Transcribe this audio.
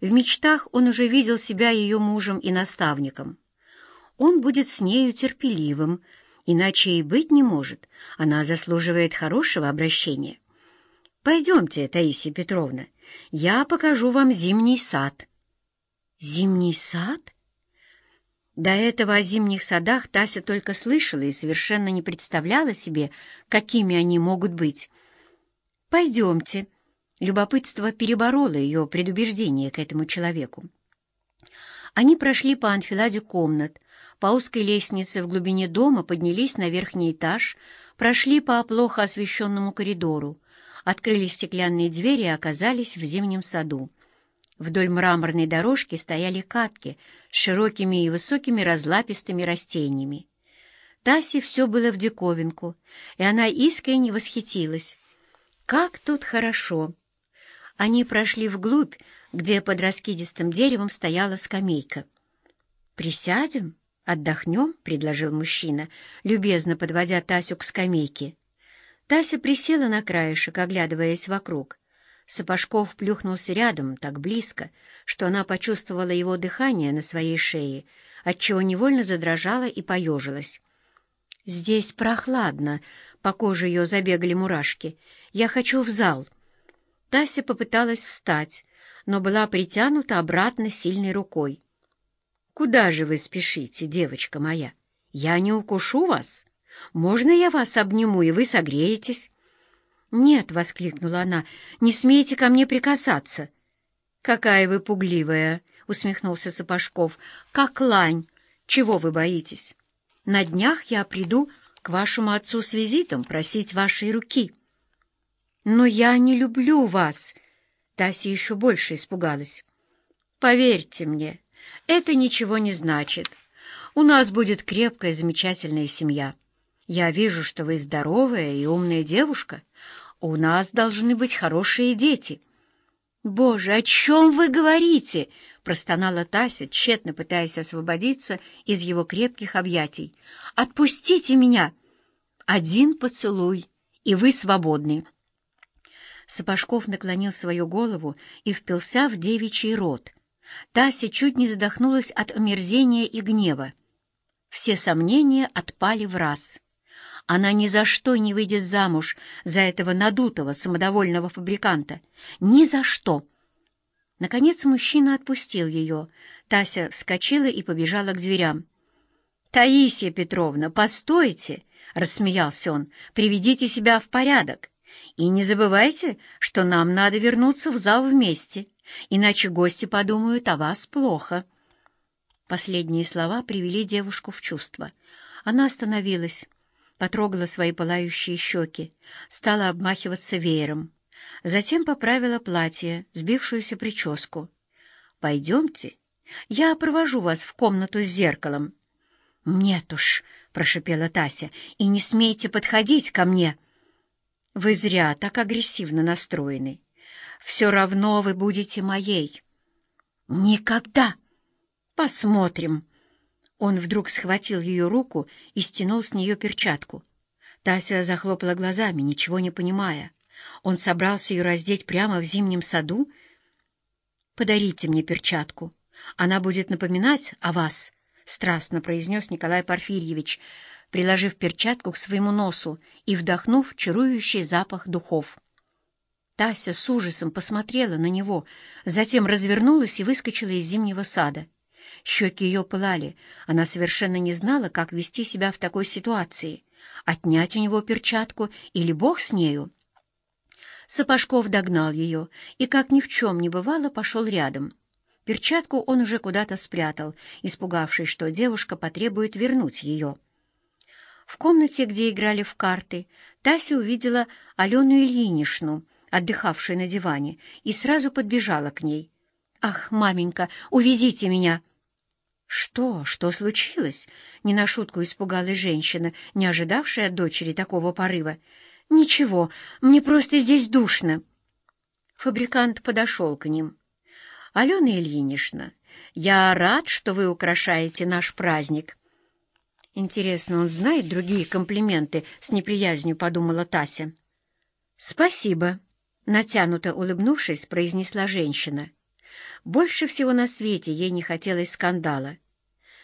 В мечтах он уже видел себя ее мужем и наставником. Он будет с нею терпеливым, иначе и быть не может. Она заслуживает хорошего обращения. «Пойдемте, Таисия Петровна, я покажу вам зимний сад». «Зимний сад?» До этого о зимних садах Тася только слышала и совершенно не представляла себе, какими они могут быть. «Пойдемте». Любопытство перебороло ее предубеждение к этому человеку. Они прошли по анфиладе комнат, по узкой лестнице в глубине дома поднялись на верхний этаж, прошли по плохо освещенному коридору, открыли стеклянные двери и оказались в зимнем саду. Вдоль мраморной дорожки стояли катки с широкими и высокими разлапистыми растениями. Тасе все было в диковинку, и она искренне восхитилась. «Как тут хорошо!» Они прошли вглубь, где под раскидистым деревом стояла скамейка. «Присядем, отдохнем», — предложил мужчина, любезно подводя Тасю к скамейке. Тася присела на краешек, оглядываясь вокруг. Сапожков плюхнулся рядом, так близко, что она почувствовала его дыхание на своей шее, отчего невольно задрожала и поежилась. «Здесь прохладно», — по коже ее забегали мурашки. «Я хочу в зал». Тася попыталась встать, но была притянута обратно сильной рукой. «Куда же вы спешите, девочка моя? Я не укушу вас. Можно я вас обниму, и вы согреетесь?» «Нет», — воскликнула она, — «не смейте ко мне прикасаться». «Какая вы пугливая!» — усмехнулся Сапожков. «Как лань! Чего вы боитесь? На днях я приду к вашему отцу с визитом просить вашей руки». «Но я не люблю вас!» Тася еще больше испугалась. «Поверьте мне, это ничего не значит. У нас будет крепкая, замечательная семья. Я вижу, что вы здоровая и умная девушка. У нас должны быть хорошие дети». «Боже, о чем вы говорите?» — простонала Тася, тщетно пытаясь освободиться из его крепких объятий. «Отпустите меня!» «Один поцелуй, и вы свободны». Сапожков наклонил свою голову и впился в девичий рот. Тася чуть не задохнулась от омерзения и гнева. Все сомнения отпали в раз. Она ни за что не выйдет замуж за этого надутого, самодовольного фабриканта. Ни за что! Наконец мужчина отпустил ее. Тася вскочила и побежала к дверям. «Таисия Петровна, постойте!» — рассмеялся он. «Приведите себя в порядок. И не забывайте, что нам надо вернуться в зал вместе, иначе гости подумают о вас плохо». Последние слова привели девушку в чувство. Она остановилась, потрогала свои пылающие щеки, стала обмахиваться веером. Затем поправила платье, сбившуюся прическу. «Пойдемте, я провожу вас в комнату с зеркалом». «Нет уж», — прошипела Тася, — «и не смейте подходить ко мне». Вы зря так агрессивно настроены. Все равно вы будете моей. Никогда. Посмотрим. Он вдруг схватил ее руку и стянул с нее перчатку. Тася захлопала глазами, ничего не понимая. Он собрался ее раздеть прямо в зимнем саду? «Подарите мне перчатку. Она будет напоминать о вас», — страстно произнес Николай Порфирьевич, — приложив перчатку к своему носу и вдохнув чарующий запах духов. Тася с ужасом посмотрела на него, затем развернулась и выскочила из зимнего сада. Щеки ее пылали, она совершенно не знала, как вести себя в такой ситуации. Отнять у него перчатку или бог с нею? Сапожков догнал ее и, как ни в чем не бывало, пошел рядом. Перчатку он уже куда-то спрятал, испугавшись, что девушка потребует вернуть ее. В комнате, где играли в карты, Тася увидела Алену Ильинишну, отдыхавшую на диване, и сразу подбежала к ней. «Ах, маменька, увезите меня!» «Что? Что случилось?» — не на шутку испугалась женщина, не ожидавшая от дочери такого порыва. «Ничего, мне просто здесь душно». Фабрикант подошел к ним. «Алена Ильинична, я рад, что вы украшаете наш праздник». Интересно, он знает другие комплименты, с неприязнью подумала Тася. Спасибо, натянуто улыбнувшись, произнесла женщина. Больше всего на свете ей не хотелось скандала —